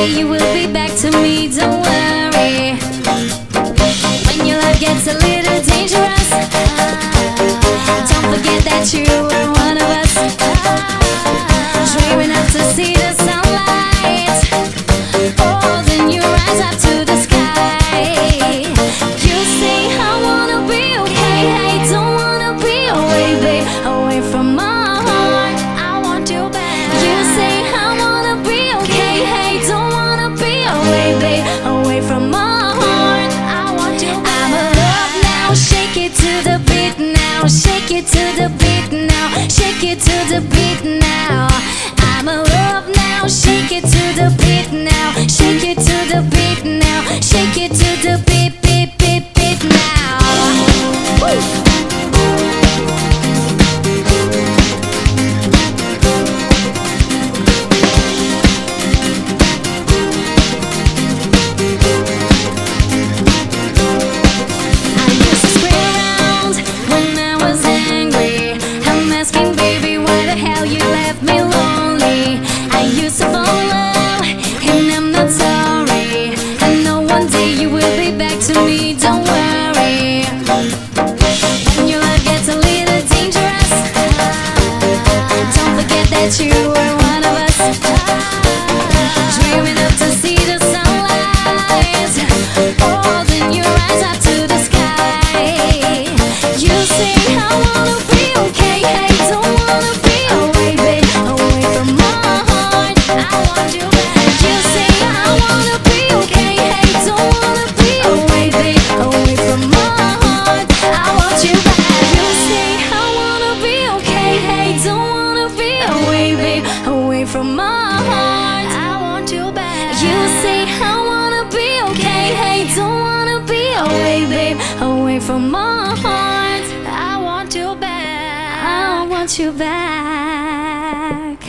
day you will be back to me. Don't Shake it to the beat now. I'm in love now. Shake it to the beat now. Shake it to the beat now. Shake it to the beat. Holding your life gets a little dangerous, don't forget that you were one of us. Dreaming up to see the sun rise, turn your eyes up to the sky. You say I from my heart. I want you back. You say I wanna be okay, hey, don't wanna be away, babe, away from my heart. I want you back. I want you back.